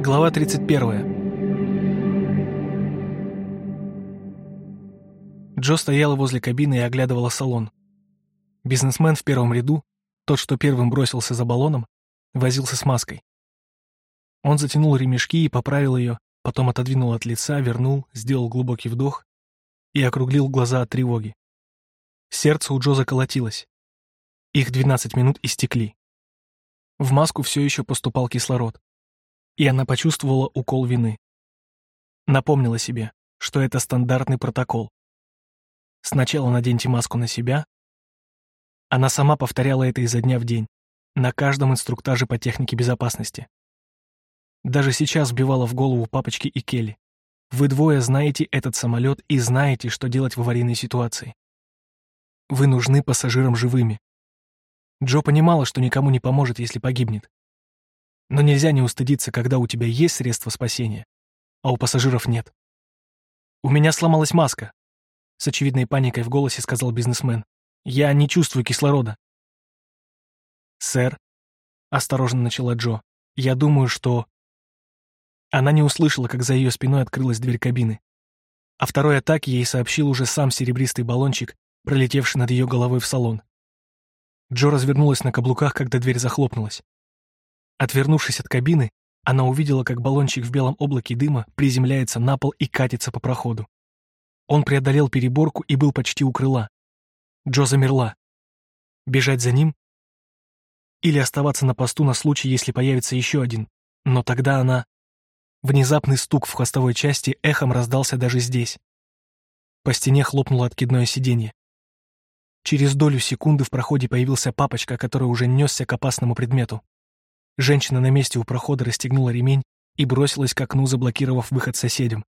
Глава 31. Джо стояла возле кабины и оглядывала салон. Бизнесмен в первом ряду, тот, что первым бросился за баллоном, возился с маской. Он затянул ремешки и поправил ее, потом отодвинул от лица, вернул, сделал глубокий вдох и округлил глаза от тревоги. Сердце у Джо заколотилось. Их 12 минут истекли. В маску все еще поступал кислород и она почувствовала укол вины. Напомнила себе, что это стандартный протокол. Сначала наденьте маску на себя. Она сама повторяла это изо дня в день, на каждом инструктаже по технике безопасности. Даже сейчас вбивала в голову папочки и Келли. Вы двое знаете этот самолет и знаете, что делать в аварийной ситуации. Вы нужны пассажирам живыми. Джо понимала, что никому не поможет, если погибнет. Но нельзя не устыдиться, когда у тебя есть средства спасения, а у пассажиров нет. «У меня сломалась маска», — с очевидной паникой в голосе сказал бизнесмен. «Я не чувствую кислорода». «Сэр», — осторожно начала Джо, — «я думаю, что...» Она не услышала, как за ее спиной открылась дверь кабины. О второй атаке ей сообщил уже сам серебристый баллончик, пролетевший над ее головой в салон. Джо развернулась на каблуках, когда дверь захлопнулась. Отвернувшись от кабины, она увидела, как баллончик в белом облаке дыма приземляется на пол и катится по проходу. Он преодолел переборку и был почти у крыла. Джо замерла. Бежать за ним? Или оставаться на посту на случай, если появится еще один? Но тогда она... Внезапный стук в хвостовой части эхом раздался даже здесь. По стене хлопнуло откидное сиденье. Через долю секунды в проходе появился папочка, который уже несся к опасному предмету. Женщина на месте у прохода расстегнула ремень и бросилась к окну, заблокировав выход соседям.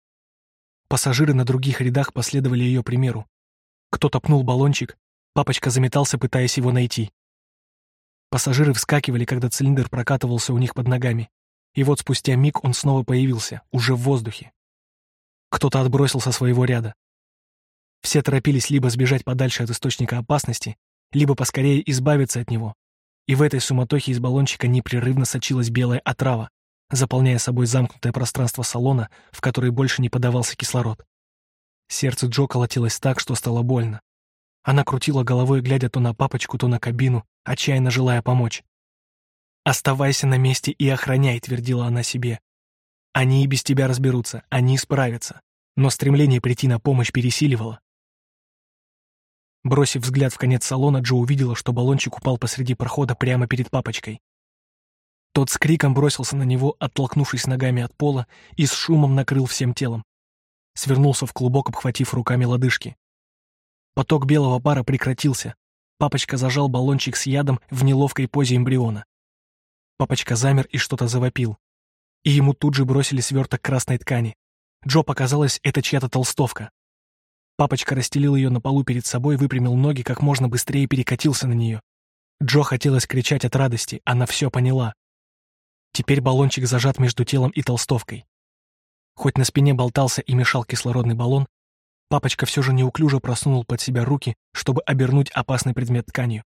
Пассажиры на других рядах последовали ее примеру. Кто-то пнул баллончик, папочка заметался, пытаясь его найти. Пассажиры вскакивали, когда цилиндр прокатывался у них под ногами. И вот спустя миг он снова появился, уже в воздухе. Кто-то отбросил со своего ряда. Все торопились либо сбежать подальше от источника опасности, либо поскорее избавиться от него, и в этой суматохе из баллончика непрерывно сочилась белая отрава, заполняя собой замкнутое пространство салона, в которое больше не подавался кислород. Сердце Джо колотилось так, что стало больно. Она крутила головой, глядя то на папочку, то на кабину, отчаянно желая помочь. «Оставайся на месте и охраняй», — твердила она себе. «Они и без тебя разберутся, они справятся». Но стремление прийти на помощь пересиливало. Бросив взгляд в конец салона, Джо увидела, что баллончик упал посреди прохода прямо перед папочкой. Тот с криком бросился на него, оттолкнувшись ногами от пола, и с шумом накрыл всем телом. Свернулся в клубок, обхватив руками лодыжки. Поток белого пара прекратился. Папочка зажал баллончик с ядом в неловкой позе эмбриона. Папочка замер и что-то завопил. И ему тут же бросили сверток красной ткани. Джо показалось, это чья-то толстовка. Папочка расстелил ее на полу перед собой, выпрямил ноги, как можно быстрее перекатился на нее. Джо хотелось кричать от радости, она все поняла. Теперь баллончик зажат между телом и толстовкой. Хоть на спине болтался и мешал кислородный баллон, папочка все же неуклюже просунул под себя руки, чтобы обернуть опасный предмет тканью.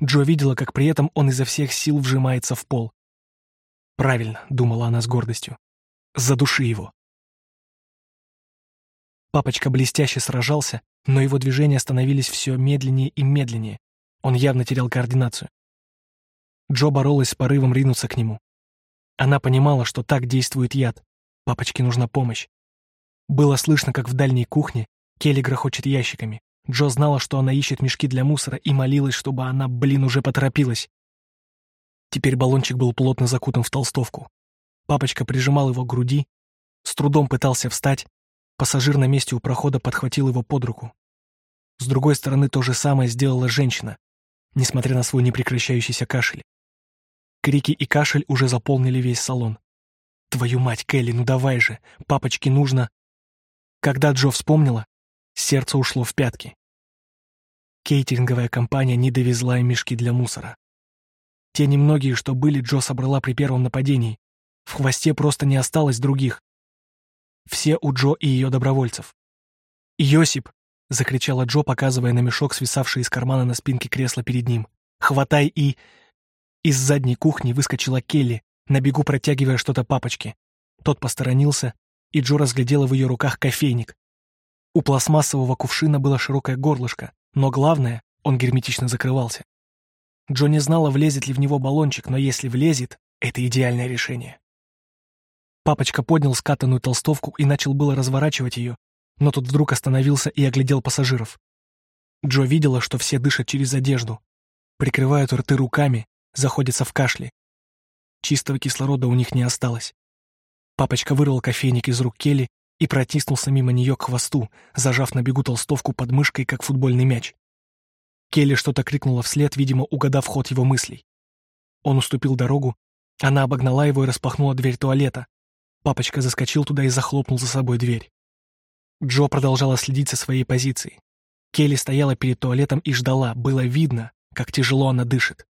Джо видела, как при этом он изо всех сил вжимается в пол. «Правильно», — думала она с гордостью. «Задуши его». Папочка блестяще сражался, но его движения становились все медленнее и медленнее. Он явно терял координацию. Джо боролась с порывом ринуться к нему. Она понимала, что так действует яд. Папочке нужна помощь. Было слышно, как в дальней кухне Келли грохочет ящиками. Джо знала, что она ищет мешки для мусора и молилась, чтобы она, блин, уже поторопилась. Теперь баллончик был плотно закутан в толстовку. Папочка прижимал его к груди, с трудом пытался встать, Пассажир на месте у прохода подхватил его под руку. С другой стороны, то же самое сделала женщина, несмотря на свой непрекращающийся кашель. Крики и кашель уже заполнили весь салон. «Твою мать, Келли, ну давай же! Папочке нужно...» Когда Джо вспомнила, сердце ушло в пятки. Кейтеринговая компания не довезла им мешки для мусора. Те немногие, что были, Джо собрала при первом нападении. В хвосте просто не осталось других. Все у Джо и ее добровольцев. «Йосип!» — закричала Джо, показывая на мешок, свисавший из кармана на спинке кресла перед ним. «Хватай и...» Из задней кухни выскочила Келли, на бегу протягивая что-то папочке. Тот посторонился, и Джо разглядела в ее руках кофейник. У пластмассового кувшина было широкое горлышко, но главное, он герметично закрывался. Джо не знала, влезет ли в него баллончик, но если влезет, это идеальное решение. Папочка поднял скатанную толстовку и начал было разворачивать ее, но тут вдруг остановился и оглядел пассажиров. Джо видела, что все дышат через одежду, прикрывают рты руками, заходятся в кашле. Чистого кислорода у них не осталось. Папочка вырвал кофейник из рук Келли и протиснулся мимо нее к хвосту, зажав на бегу толстовку под мышкой, как футбольный мяч. Келли что-то крикнула вслед, видимо, угадав ход его мыслей. Он уступил дорогу, она обогнала его и распахнула дверь туалета. Папочка заскочил туда и захлопнул за собой дверь. Джо продолжала следить за своей позицией. Келли стояла перед туалетом и ждала, было видно, как тяжело она дышит.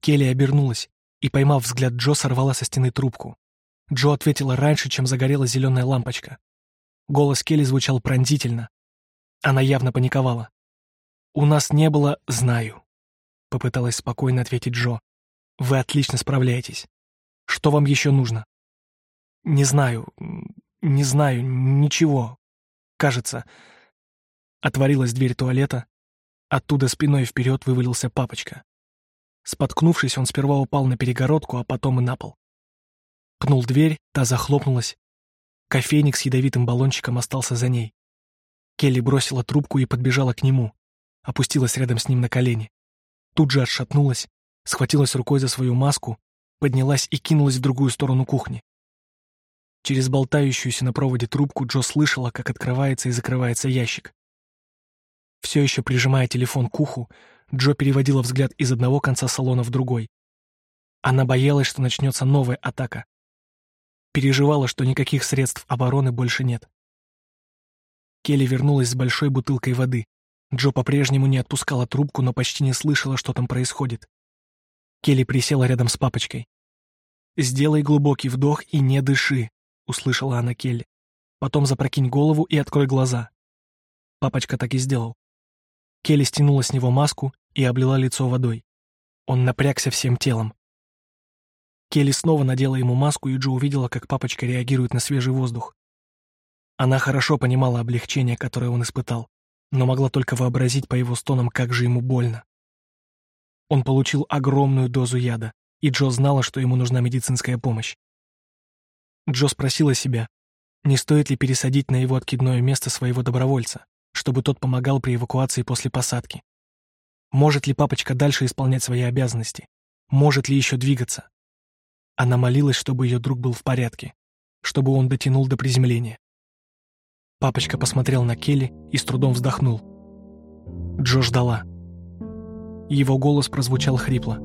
Келли обернулась и, поймав взгляд Джо, сорвала со стены трубку. Джо ответила раньше, чем загорелась зеленая лампочка. Голос Келли звучал пронзительно. Она явно паниковала. «У нас не было «знаю», — попыталась спокойно ответить Джо. «Вы отлично справляетесь. Что вам еще нужно?» «Не знаю, не знаю, ничего. Кажется...» Отворилась дверь туалета. Оттуда спиной вперед вывалился папочка. Споткнувшись, он сперва упал на перегородку, а потом и на пол. Пнул дверь, та захлопнулась. Кофейник с ядовитым баллончиком остался за ней. Келли бросила трубку и подбежала к нему. Опустилась рядом с ним на колени. Тут же отшатнулась, схватилась рукой за свою маску, поднялась и кинулась в другую сторону кухни. Через болтающуюся на проводе трубку Джо слышала, как открывается и закрывается ящик. Все еще прижимая телефон к уху, Джо переводила взгляд из одного конца салона в другой. Она боялась, что начнется новая атака. Переживала, что никаких средств обороны больше нет. Келли вернулась с большой бутылкой воды. Джо по-прежнему не отпускала трубку, но почти не слышала, что там происходит. Келли присела рядом с папочкой. «Сделай глубокий вдох и не дыши», — услышала она Келли. «Потом запрокинь голову и открой глаза». Папочка так и сделал. Келли стянула с него маску и облила лицо водой. Он напрягся всем телом. Келли снова надела ему маску, и Джо увидела, как папочка реагирует на свежий воздух. Она хорошо понимала облегчение, которое он испытал, но могла только вообразить по его стонам, как же ему больно. Он получил огромную дозу яда, и Джо знала, что ему нужна медицинская помощь. Джо спросила себя, не стоит ли пересадить на его откидное место своего добровольца чтобы тот помогал при эвакуации после посадки. Может ли папочка дальше исполнять свои обязанности? Может ли еще двигаться? Она молилась, чтобы ее друг был в порядке, чтобы он дотянул до приземления. Папочка посмотрел на Келли и с трудом вздохнул. Джо ждала. Его голос прозвучал хрипло.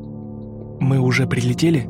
«Мы уже прилетели?»